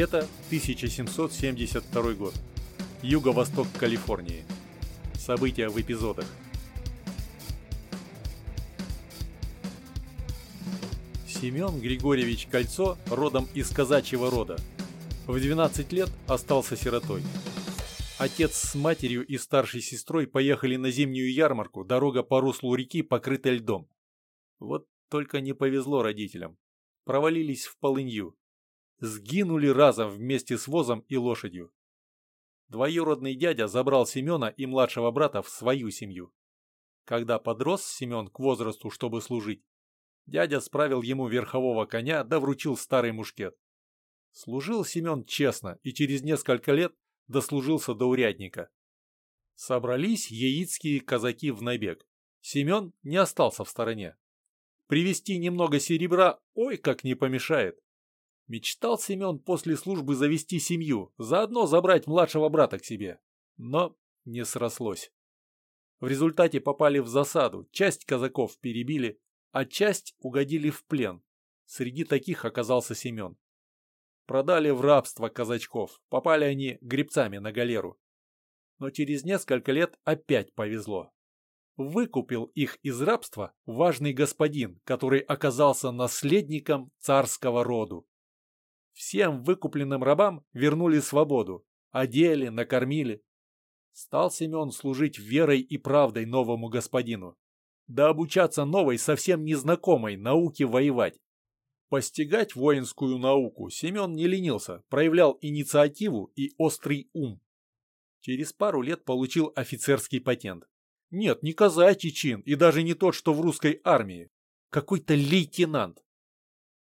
Лето 1772 год. Юго-восток Калифорнии. События в эпизодах. Семен Григорьевич Кольцо родом из казачьего рода. В 12 лет остался сиротой. Отец с матерью и старшей сестрой поехали на зимнюю ярмарку, дорога по руслу реки покрыта льдом. Вот только не повезло родителям. Провалились в полынью. Сгинули разом вместе с возом и лошадью. Двоюродный дядя забрал Семена и младшего брата в свою семью. Когда подрос Семен к возрасту, чтобы служить, дядя справил ему верхового коня да вручил старый мушкет. Служил Семен честно и через несколько лет дослужился до урядника. Собрались яицкие казаки в набег. Семен не остался в стороне. Привезти немного серебра ой как не помешает. Мечтал Семен после службы завести семью, заодно забрать младшего брата к себе. Но не срослось. В результате попали в засаду, часть казаков перебили, а часть угодили в плен. Среди таких оказался Семен. Продали в рабство казачков, попали они гребцами на галеру. Но через несколько лет опять повезло. Выкупил их из рабства важный господин, который оказался наследником царского роду. Всем выкупленным рабам вернули свободу, одели, накормили. Стал Семен служить верой и правдой новому господину, да обучаться новой, совсем незнакомой науке воевать. Постигать воинскую науку Семен не ленился, проявлял инициативу и острый ум. Через пару лет получил офицерский патент. Нет, не казачий чин, и даже не тот, что в русской армии. Какой-то лейтенант.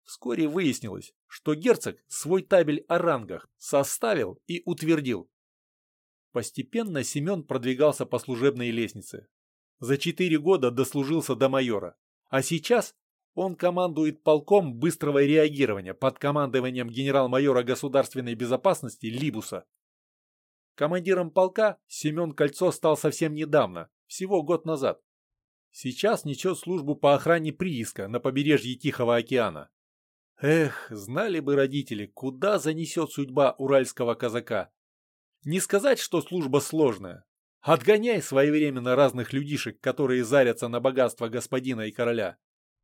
Вскоре выяснилось, что герцог свой табель о рангах составил и утвердил. Постепенно Семен продвигался по служебной лестнице. За четыре года дослужился до майора, а сейчас он командует полком быстрого реагирования под командованием генерал-майора государственной безопасности Либуса. Командиром полка Семен Кольцо стал совсем недавно, всего год назад. Сейчас несет службу по охране прииска на побережье Тихого океана. Эх, знали бы родители, куда занесет судьба уральского казака. Не сказать, что служба сложная. Отгоняй своевременно разных людишек, которые зарятся на богатство господина и короля.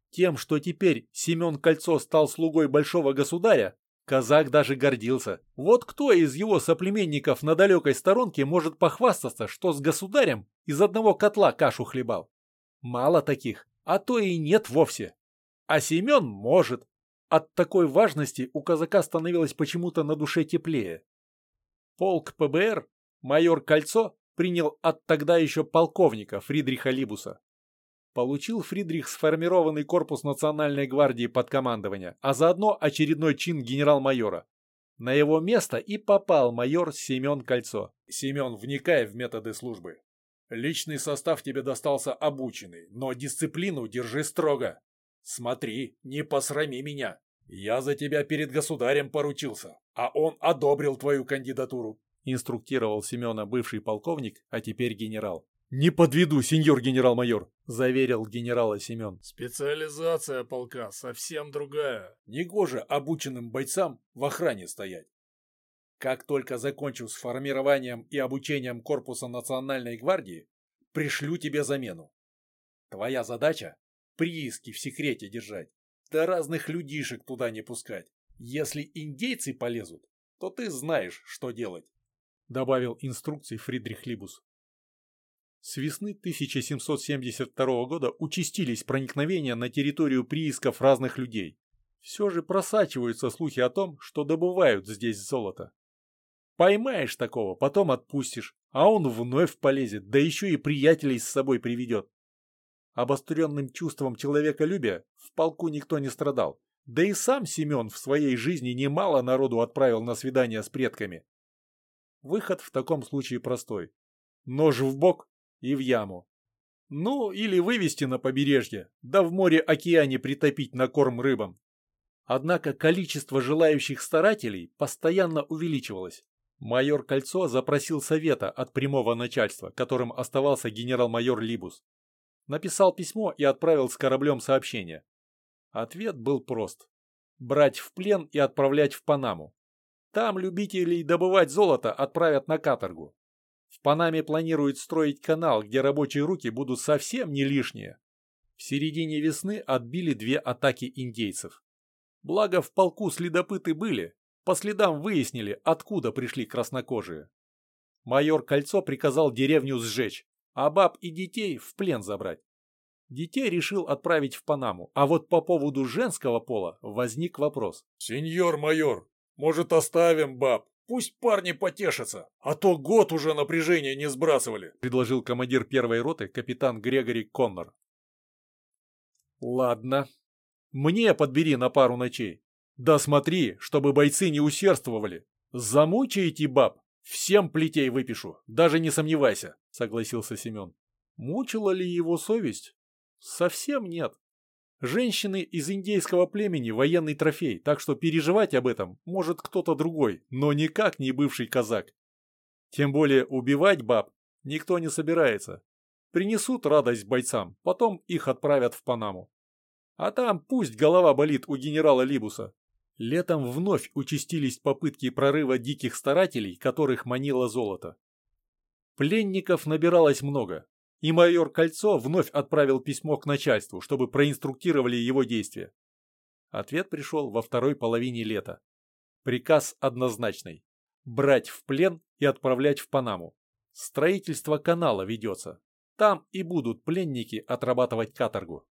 Тем, что теперь Семен Кольцо стал слугой большого государя, казак даже гордился. Вот кто из его соплеменников на далекой сторонке может похвастаться, что с государем из одного котла кашу хлебал? Мало таких, а то и нет вовсе. А Семен может. От такой важности у казака становилось почему-то на душе теплее. Полк ПБР, майор Кольцо, принял от тогда еще полковника Фридриха Либуса получил Фридрих сформированный корпус Национальной гвардии под командование, а заодно очередной чин генерал-майора. На его место и попал майор Семен Кольцо. Семен, вникай в методы службы. Личный состав тебе достался обученный, но дисциплину держи строго. Смотри, не посрами меня. Я за тебя перед государем поручился, а он одобрил твою кандидатуру. Инструктировал Семена бывший полковник, а теперь генерал. «Не подведу, сеньор генерал-майор», — заверил генерала Семен. «Специализация полка совсем другая. Негоже обученным бойцам в охране стоять. Как только закончу с формированием и обучением корпуса Национальной гвардии, пришлю тебе замену. Твоя задача — прииски в секрете держать, да разных людишек туда не пускать. Если индейцы полезут, то ты знаешь, что делать», — добавил инструкции Фридрих Либус. С весны 1772 года участились проникновения на территорию приисков разных людей. Все же просачиваются слухи о том, что добывают здесь золото. Поймаешь такого, потом отпустишь, а он вновь полезет, да еще и приятелей с собой приведет. Обостренным чувством человеколюбия в полку никто не страдал. Да и сам Семен в своей жизни немало народу отправил на свидания с предками. Выход в таком случае простой. Нож в бок и в яму. Ну, или вывести на побережье, да в море-океане притопить на корм рыбам. Однако количество желающих старателей постоянно увеличивалось. Майор Кольцо запросил совета от прямого начальства, которым оставался генерал-майор Либус. Написал письмо и отправил с кораблем сообщение. Ответ был прост. Брать в плен и отправлять в Панаму. Там любителей добывать золото отправят на каторгу. В Панаме планируют строить канал, где рабочие руки будут совсем не лишние. В середине весны отбили две атаки индейцев. Благо в полку следопыты были, по следам выяснили, откуда пришли краснокожие. Майор Кольцо приказал деревню сжечь, а баб и детей в плен забрать. Детей решил отправить в Панаму, а вот по поводу женского пола возник вопрос. «Сеньор майор, может оставим баб? Пусть парни потешатся, а то год уже напряжение не сбрасывали», предложил командир первой роты капитан Грегори Коннор. «Ладно. Мне подбери на пару ночей. Да смотри, чтобы бойцы не усердствовали. Замучаете баб, всем плетей выпишу, даже не сомневайся», согласился Семен. Мучила ли его совесть? Совсем нет. Женщины из индейского племени – военный трофей, так что переживать об этом может кто-то другой, но никак не бывший казак. Тем более убивать баб никто не собирается. Принесут радость бойцам, потом их отправят в Панаму. А там пусть голова болит у генерала Либуса. Летом вновь участились попытки прорыва диких старателей, которых манило золото. Пленников набиралось много, и майор Кольцо вновь отправил письмо к начальству, чтобы проинструктировали его действия. Ответ пришел во второй половине лета. Приказ однозначный. Брать в плен и отправлять в Панаму. Строительство канала ведется. Там и будут пленники отрабатывать каторгу.